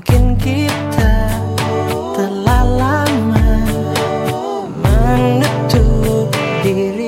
Mungkin kita telah lama menutup diri.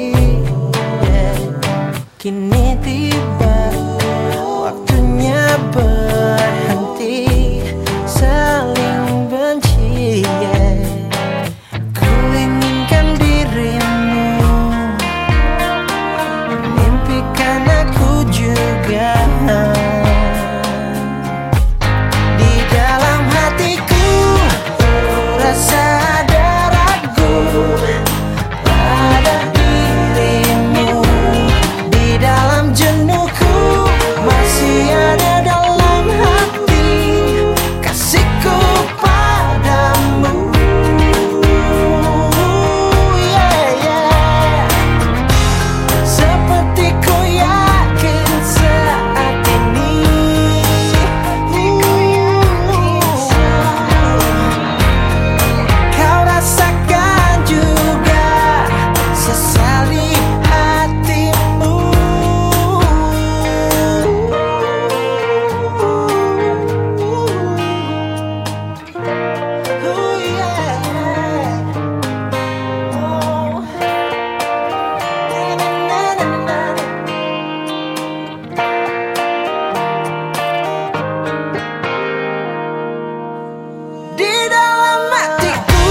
Di dalam hatiku.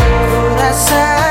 Ku rasa